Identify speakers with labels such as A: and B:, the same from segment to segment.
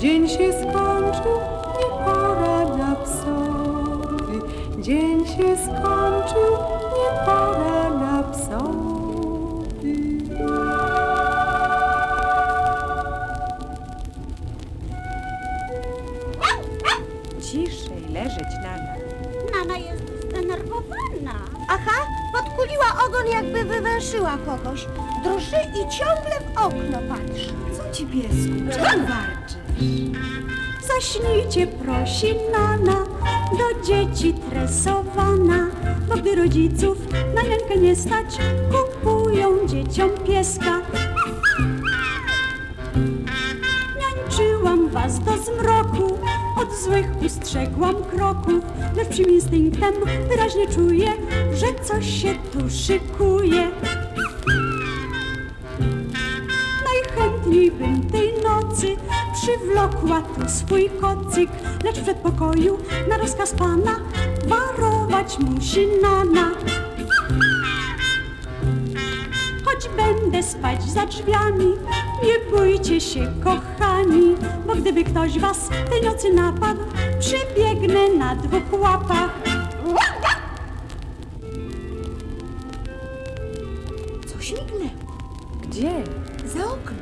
A: Dzień się skończył, nie pora na psoty. Dzień się skończył, nie pora na psoty.
B: Ciszej leżeć, Nana.
C: Nana jest zdenerwowana. Aha, podkuliła ogon, jakby wywęszyła kogoś. Drży i ciągle w okno patrzy.
B: Co ci, piesku? Czemu warczysz?
C: Zaśnijcie, prosi Nana, do dzieci tresowana. Bo gdy rodziców na rękę nie stać, kupują dzieciom pieska. Niańczyłam was do zmroku, od złych ustrzegłam kroków, lecz psim instynktem wyraźnie czuję, że coś się tu szykuje. Najchętniej bym tej nocy przywlokła tu swój kocyk, lecz w przedpokoju na rozkaz pana warować musi Nana. Choć będę spać za drzwiami, nie bójcie się, kochani, bo gdyby ktoś was tej nocy napadł, przybiegnę na dwóch łapach.
B: Coś mignęło. Gdzie? Za oknem.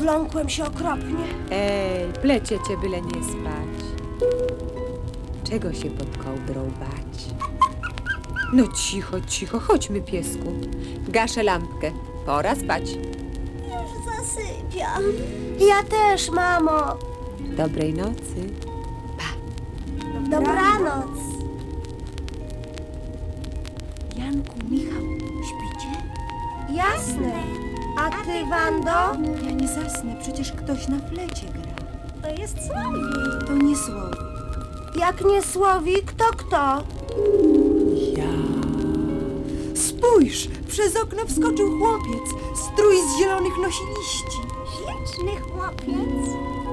C: Wląkłem się okropnie.
B: Ej, plecie cię byle nie spać. Czego się pod kołdrą bać? No cicho, cicho, chodźmy piesku. Gaszę lampkę. Pora spać.
C: Już zasypiam. Ja też, mamo.
B: Dobrej nocy.
C: Dobranoc.
B: Janku, Michał, śpicie?
C: Jasne. A ty, Wando?
B: Ja nie zasnę, przecież ktoś na flecie gra.
C: To jest Słowik.
B: To nie słowo.
C: Jak nie Słowik, to kto?
D: Ja. Spójrz, przez okno wskoczył chłopiec, strój z zielonych nosi liści.
C: Śliczny chłopiec.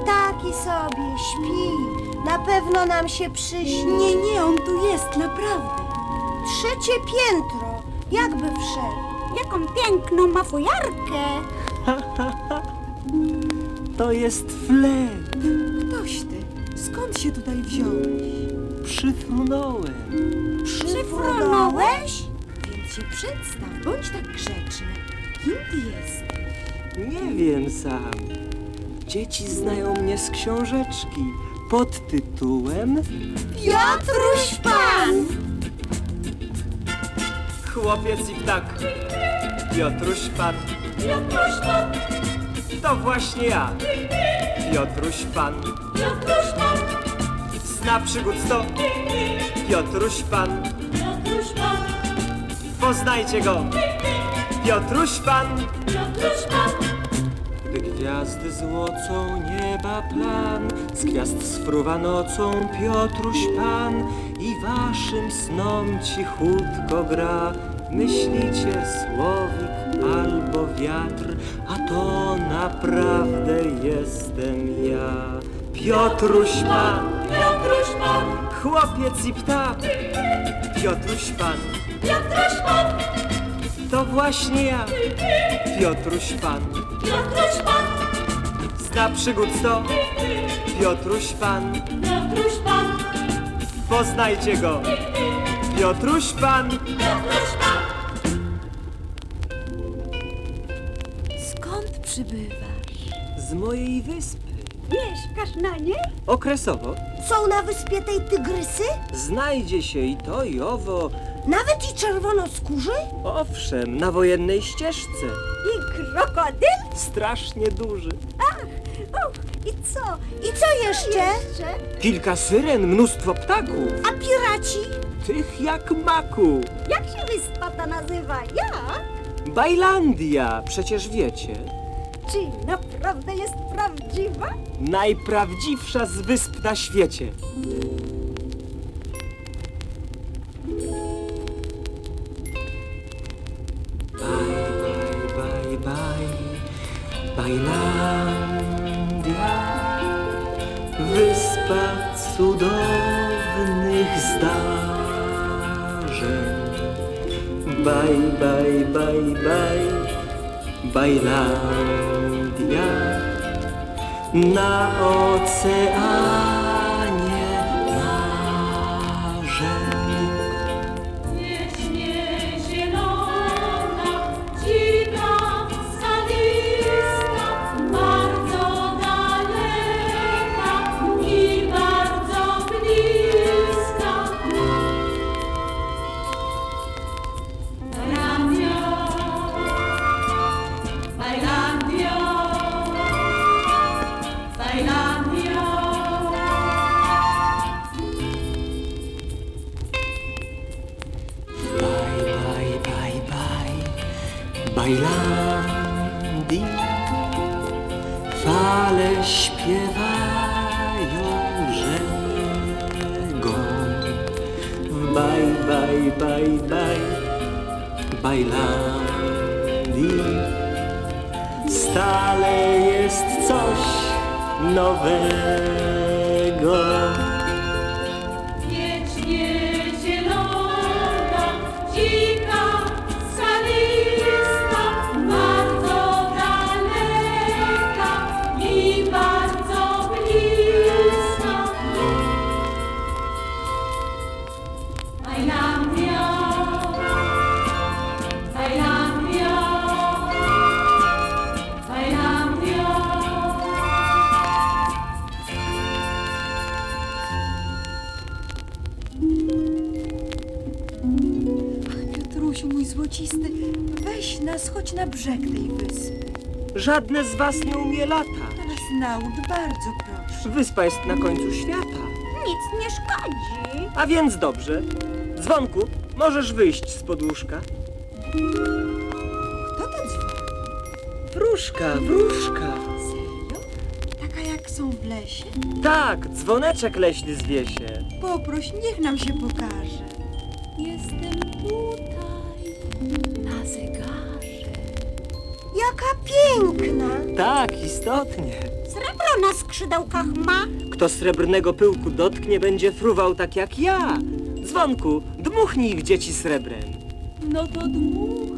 C: Taki sobie, śpi. Na pewno nam się przyśni.
D: Nie, nie, on tu jest, naprawdę.
C: Trzecie piętro. Jakby wszedł. Jaką piękną ma fujarkę.
E: To jest flet.
D: Ktoś ty, skąd się tutaj wziąłeś?
E: Przyfrunąłem.
C: Przyfrunąłeś?
B: Więc się przedstaw, bądź tak grzeczny. Kim ty jesteś?
E: Nie wiem sam. Dzieci znają mnie z książeczki pod tytułem
C: Piotruś Pan!
E: Chłopiec i ptak. Piotruś Pan.
C: Piotruś Pan!
E: To właśnie ja. Piotruś Pan.
C: Piotruś Pan!
E: Zna przygód sto. Piotruś Pan.
C: Piotruś Pan!
E: Poznajcie go. Piotruś Pan.
C: Piotruś Pan!
E: Gdy gwiazdy złocą nieba plan, z gwiazd sfruwa nocą Piotruś Pan i waszym snom cichutko gra. Myślicie słowik albo wiatr, a to naprawdę jestem ja. Piotruś Pan,
C: Piotruś Pan!
E: chłopiec i ptak. Piotruś Pan,
C: Piotruś Pan!
E: to właśnie ja. Piotruś Pan.
C: Piotruś Pan!
E: Zna przygód sto Piotruś Pan
C: Piotruś Pan!
E: Poznajcie go Piotruś Pan
C: Piotruś Pan!
B: Przybywasz?
E: Z mojej wyspy
C: Mieszkasz na niej?
E: Okresowo
C: Są na wyspie tej tygrysy?
E: znajdzie się i to i owo
C: Nawet i czerwonoskórzy?
E: Owszem, na wojennej ścieżce
C: I krokodyl?
E: Strasznie duży
C: Och, i co? I co jeszcze?
E: Kilka syren, mnóstwo ptaków
C: A piraci?
E: Tych jak maku
C: Jak się wyspa ta nazywa? Ja?
E: Bajlandia, przecież wiecie
C: Czy naprawdę jest prawdziwa?
E: Najprawdziwsza z wysp na świecie. Bye, bye, bye, bye, Bajlandia, wyspa cudownych zdarzeń. Bye, bye, bye, bye, Bajlandia na oceanie Fale śpiewają brzegom. Bye, bye, bye, bye, Bajlandi. Stale jest coś nowego. Żadne z was nie umie latać.
D: To nas naucz, bardzo proszę.
E: Wyspa jest na końcu świata.
C: Nic nie szkodzi.
E: A więc dobrze. Dzwonku, możesz wyjść z podłóżka.
D: Kto to dzwoni?
E: Wróżka, wróżka.
D: Serio? Taka jak są w lesie?
E: Tak, dzwoneczek leśny zwie się.
D: Poproś, niech nam się pokaże.
C: Jestem tutaj, na zegarze.
D: Jaka piękna!
E: Tak, istotnie.
C: Srebro na skrzydełkach ma.
E: Kto srebrnego pyłku dotknie, będzie fruwał tak jak ja. Dzwonku, dmuchnij w dzieci srebrem.
C: No to dmucham.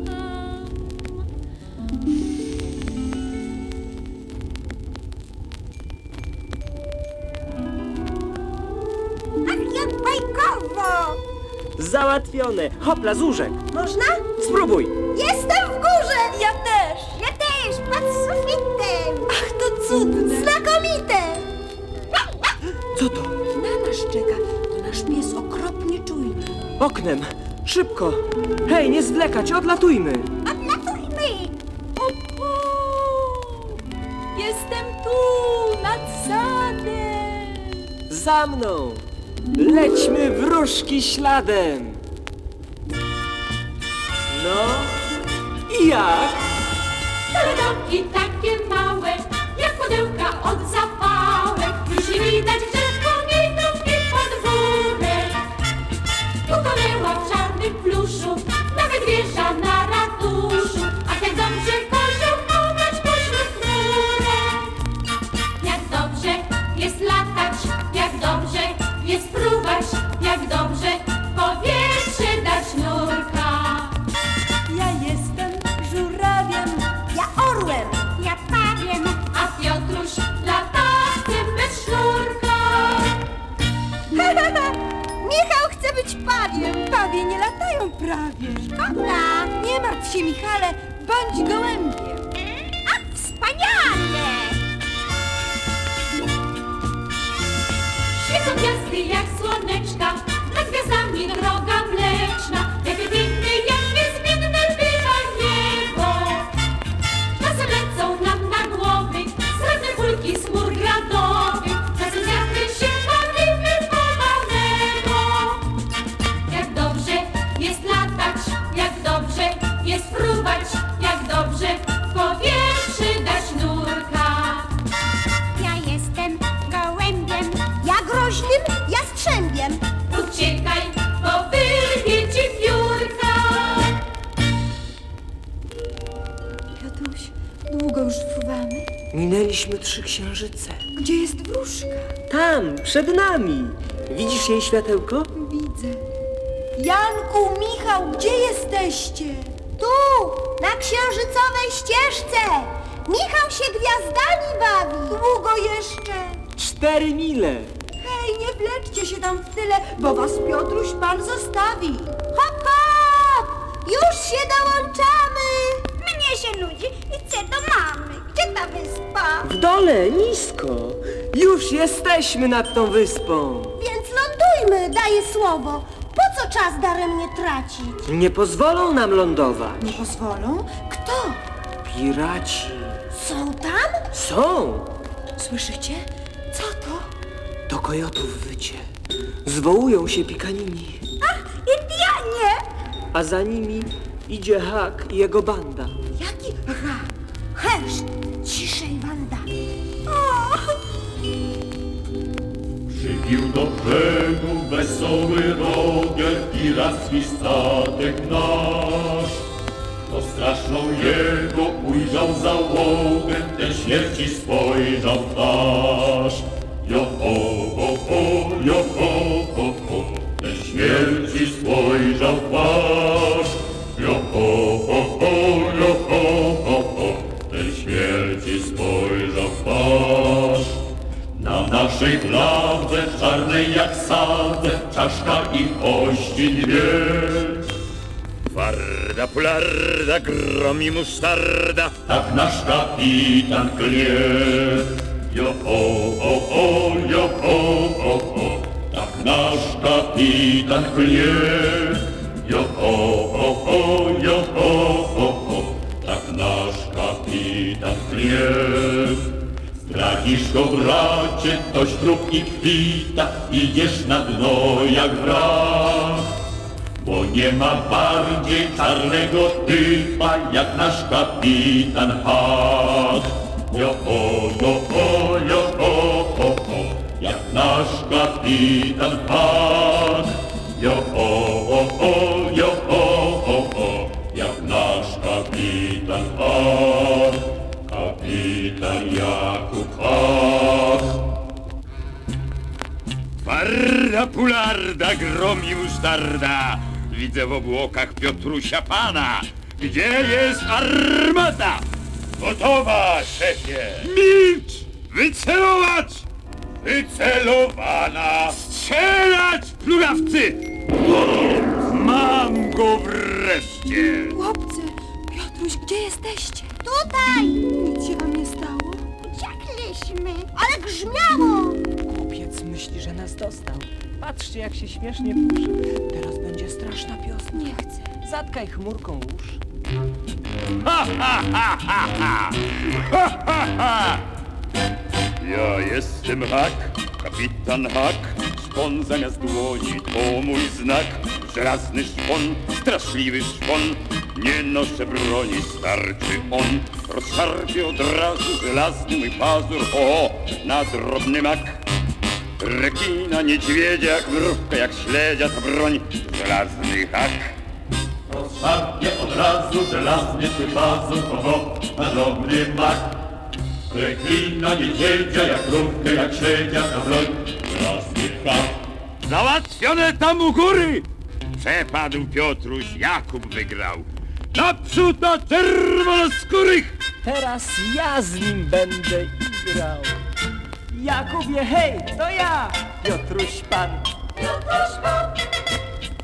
E: Załatwione. Hopla, z łóżek.
C: Można?
E: Spróbuj.
C: Jestem w górze! Ja też! Ja też! Pod sufitem!
D: Ach, to cudne!
C: Znakomite!
E: Co to?
D: Na nas czeka. To nasz pies okropnie czujny.
E: Oknem. Szybko. Hej, nie zwlekać, odlatujmy.
C: Odlatujmy! Jestem tu, nad sadem!
E: Za mną. Lećmy wróżki śladem. No i jak?
C: Domki takie małe,
D: bądź gołębiem.
C: a wspaniale! Świecą gwiazdy jak słoneczka, nad gwiazdami droga uciekaj, bo wyrwie ci piórka. Piotruś, długo już fruwamy?
E: Minęliśmy trzy księżyce.
D: Gdzie jest wróżka?
E: Tam, przed nami. Widzisz jej światełko?
D: Widzę. Janku, Michał, gdzie jesteście?
F: Tu, na księżycowej ścieżce. Michał się gwiazdami bawi.
D: Długo jeszcze.
E: Cztery mile.
D: Hej, nie wleczcie się tam w tyle, bo was Piotruś Pan zostawi.
F: Hop, hop! Już się dołączamy. Mnie się nudzi i chcę do mamy. Gdzie ta wyspa?
E: W dole, nisko. Już jesteśmy nad tą wyspą.
F: Więc lądujmy, daję słowo. Po co czas daremnie tracić?
E: Nie pozwolą nam lądować.
D: Nie pozwolą? Kto?
E: Piraci.
F: Są tam?
E: Są.
D: Słyszycie?
E: Kojotów wycie. Zwołują się pikanini.
F: Indianie!
E: A za nimi idzie Hak i jego banda.
D: Jaki ra?
F: Hersz, ciszej, Wanda.
G: Przybił do brzegu wesoły rogier piracki statek nasz. To straszną jego ujrzał załogę, ten śmierci spojrzał w twarz. Jo ho, ho, ho, jo ho, ho, ho, ten śmierci spojrzał w twarz. Jo ho, ho, ho, jo ho, ho, ho, śmierci spojrzał w twarz. Na naszej fladze, czarnej jak sadze, czaszka i kości dwie.
H: Twarda, pularda, grom i musztarda.
G: Tak nasz kapitan klnie. Jo ho, kapitan klnie. Jo ho, ho, ho, jo ho, ho, ho. Tak nasz kapitan klnie. Zdradzisz go bracie, toś trup i kwita, idziesz na dno jak wrak. Bo nie ma bardziej czarnego typa jak nasz kapitan Hak. Jo ho, jo ho, jo nasz kapitan Hak. Jo ho, ho, ho, jo ho, ho, ho, jak nasz kapitan Hak. Kapitan Jakub Hak.
H: Twarda, pularda, grom i musztarda. Widzę w obłokach Piotrusia Pana. Gdzie jest armata? Gotowa, szefie. Milcz! Wycelować! Wycelowana! Strzelać, plugawcy! O, mam go wreszcie!
D: Chłopcy, Piotruś, gdzie jesteście?
F: Tutaj!
D: Nic się wam nie stało?
F: Uciekliśmy, ale grzmiało.
E: Kupiec myśli, że nas dostał. Patrzcie, jak się śmiesznie puszy. Teraz będzie straszna piosna.
D: Nie chcę.
E: Zatkaj chmurką usz.
H: Ha, ha, ha, ha, ha! Ha, ha, ha! Ja jestem Hak, kapitan Hak. Szpon zamiast dłoni to mój znak. Żelazny szpon, straszliwy szpon. Nie noszę broni, starczy on. Rozszarpie od razu żelazny mój pazur. O, na drobny mak. Rekina, niedźwiedzia, jak mrówka, jak śledzia, to broń. Żelazny Hak.
G: Rozszarpie od razu żelazny ty bazu, kogo na drobny mak. Reklina niedźwiedzia, jak rówkę, jak śledzia, to broń. Hak.
H: Załatwione tam u góry! Przepadł Piotruś, Jakub wygrał. Naprzód na czerwonoskórych!
E: Teraz ja z nim będę igrał. Jakubie, hej, to ja, Piotruś Pan.
C: Piotruś Pan,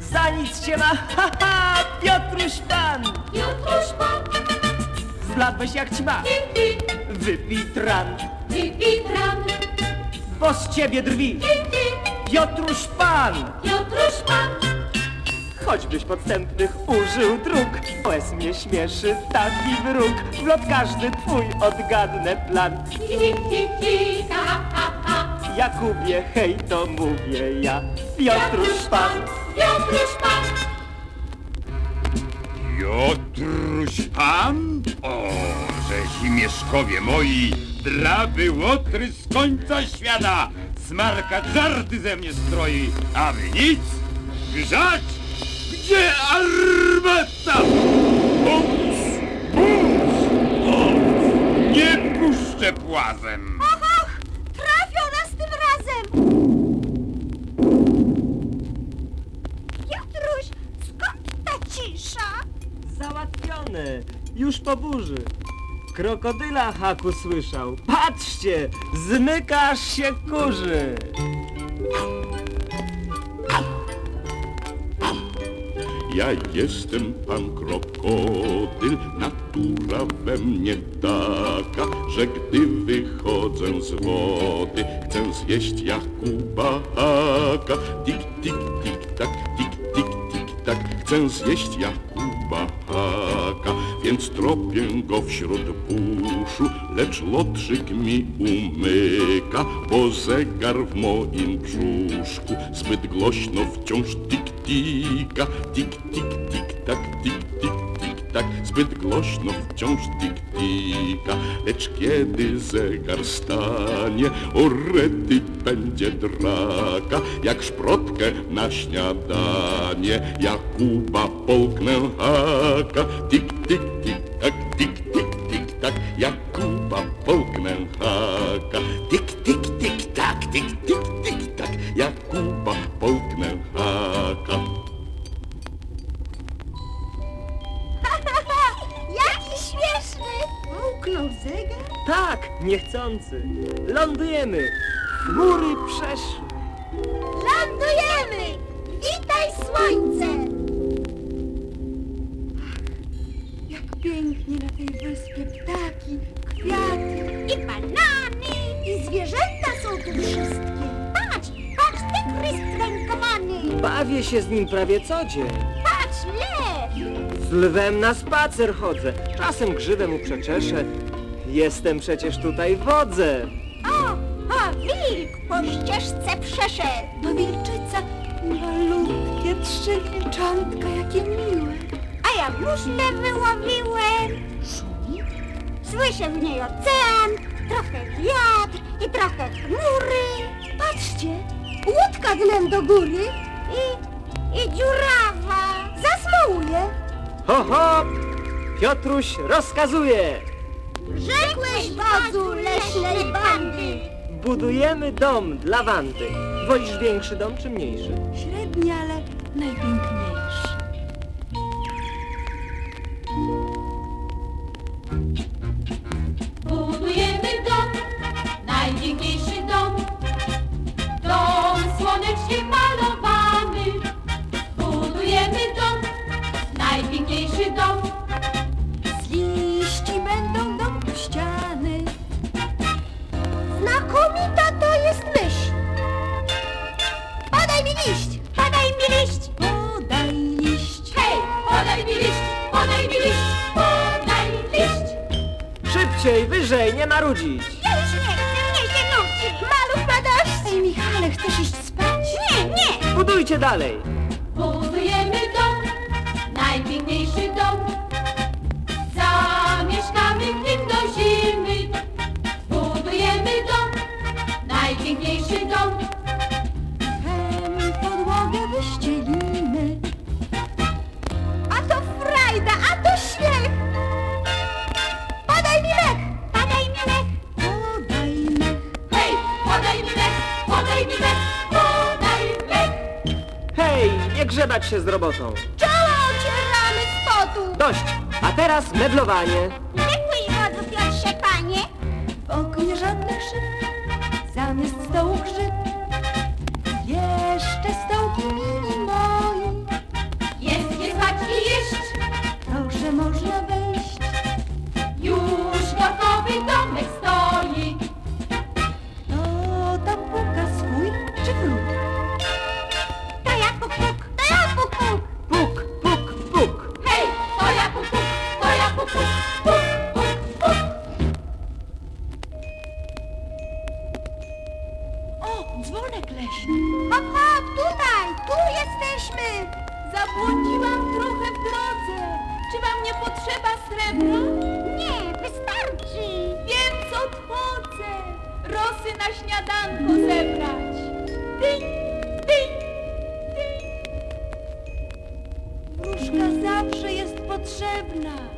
E: Za nic cię ma, haha, Piotruś Pan.
C: Piotruś Pan,
E: Zbladłeś jak ćma,
C: pi, pi,
E: wypij tran,
C: pi, pi, tran,
E: bo z ciebie drwi.
C: pi, pi,
E: Piotruś Pan,
C: Piotruś Pan,
E: choćbyś podstępnych użył dróg. Łez mnie śmieszy taki wróg, w lot każdy twój odgadnę plan.
C: hi, hi, hi, hi, ha, ha, ha.
E: Jakubie, hej, to mówię ja, Piotruś Pan.
C: Piotruś Pan,
H: Piotruś Pan? O, żeś mieszkowie moi, draby łotry z końca świata, smarka żarty ze mnie stroi, a wy nic? Grzać? Gdzie armata? Bums, bums, o, nie puszczę!
I: płazem.
F: Och, trafią nas tym razem! Piotruś, skąd ta cisza?
E: Załatwione, już po burzy. Krokodyla haku słyszał. Patrzcie, zmykasz się kurzy.
I: Ja jestem pan krokodyl, natura we mnie taka, że gdy wychodzę z wody, chcę zjeść Jakuba haka. Tik, tik, tik, tak, tik, tik, tik, tak, chcę zjeść Jakuba haka, więc tropię go wśród buszu, lecz lotrzyk mi umyka, bo zegar w moim brzuszku zbyt głośno wciąż tik-tika, tik-tik-tik, tak, tik-tik-tik, tak, zbyt głośno wciąż tik-tika, lecz kiedy zegar stanie, o będzie draka, jak szprotkę na śniadanie, Jakuba polknę haka, tik-tik-tik, tak, tik-tik-tik,
E: niechcący. Lądujemy. Chmury przeszły.
F: Lądujemy! Witaj słońce!
D: Jak pięknie na tej wyspie ptaki, kwiaty.
F: I banany! I zwierzęta są tu wszystkie! Patrz, patrz, tygrys krękowany!
E: Bawię się z nim prawie co dzień.
F: Patrz, lew!
E: Z lwem na spacer chodzę. Czasem grzywę mu przeczeszę. Jestem przecież tutaj wodzem.
F: O, o, wilk po ścieżce przeszedł!
D: To wilczyca, malutkie trzy wilczątka, jakie miłe.
F: A ja musztę wyłowiłem. Szumi? Słyszę w niej ocean, trochę wiatr i trochę chmury.
D: Patrzcie,
F: Łódka dnem do góry i, i dziurawa. Zasmałuje.
E: Ho, ho! Piotruś rozkazuje.
F: Rzekłeś wodzu leśnej bandy.
E: Budujemy dom dla Wandy. Wolisz większy dom czy mniejszy?
D: średni, ale najpiękniejszy.
C: Budujemy dom, najpiękniejszy
E: Szybciej, wyżej, nie marudzić.
F: Ja już nie chcę, mnie się nudzi. Maluch ma dość.
D: Ej, Michale, chcesz iść spać?
F: Nie, nie.
E: Budujcie dalej.
C: Budujemy dom, najpiękniejszy dom. Zamieszkamy w nim do zimy. Budujemy dom, najpiękniejszy dom. Hej,
E: nie grzebać się z robotą.
F: Czoło ocieramy z potu.
E: Dość. A teraz meblowanie.
F: Dziękuję wodzu Piotrze, panie.
D: W oknie żadnych szyb, zamiast stołu grzyb. Jeszcze stołki mini dzwonek leśny.
F: Hop, hop, tutaj, tu jesteśmy.
D: Zabłądziłam trochę w drodze. Czy wam nie potrzeba srebra?
F: Nie, wystarczy.
D: Więc odchodzę. Rosy na śniadanko zebrać. Dyń, dyń, dyń. Wróżka zawsze jest potrzebna.